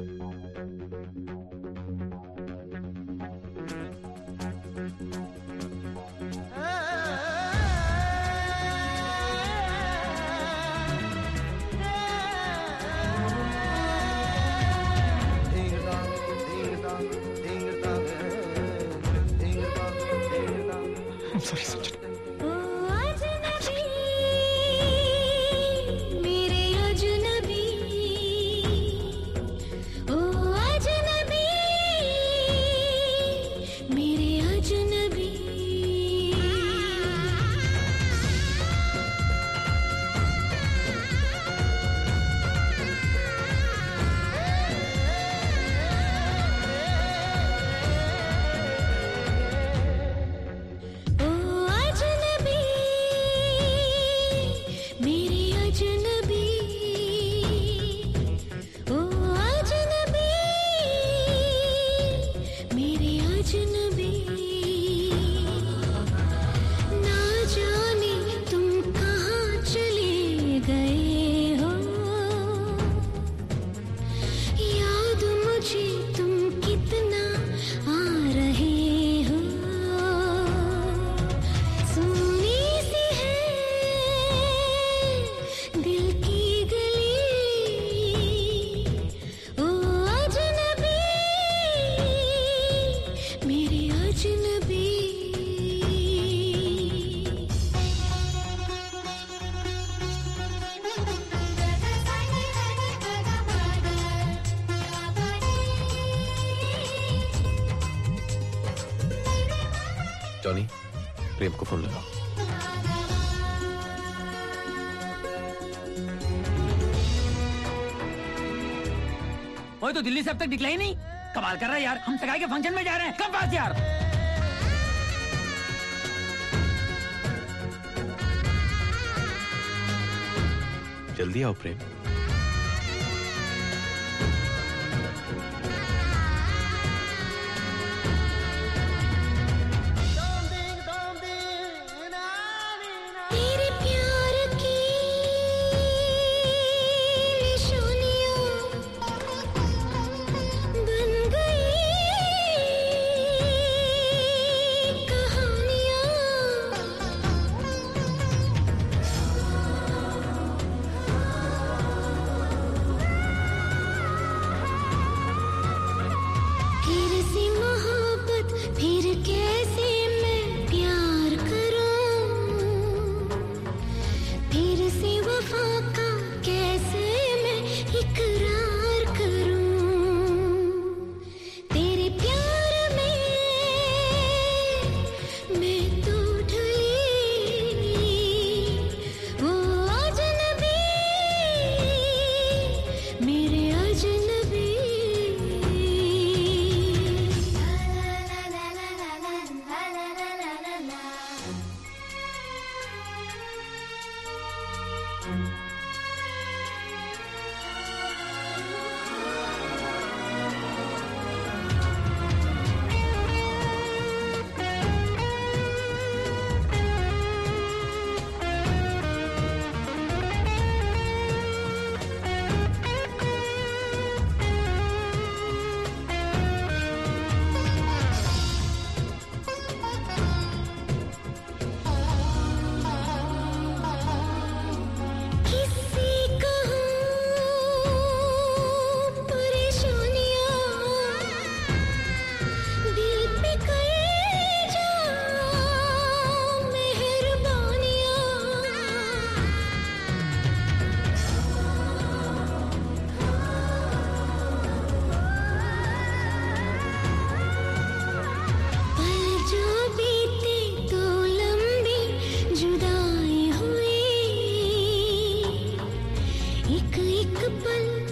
I'm sorry, Sanjana. Tony प्रेम को phone लगाओ वो तो दिल्ली से अब तक निकला ही नहीं कमाल कर रहा है यार हम सगाई के फंक्शन में जा रहे हैं कब बात यार जल्दी आओ प्रेम பல்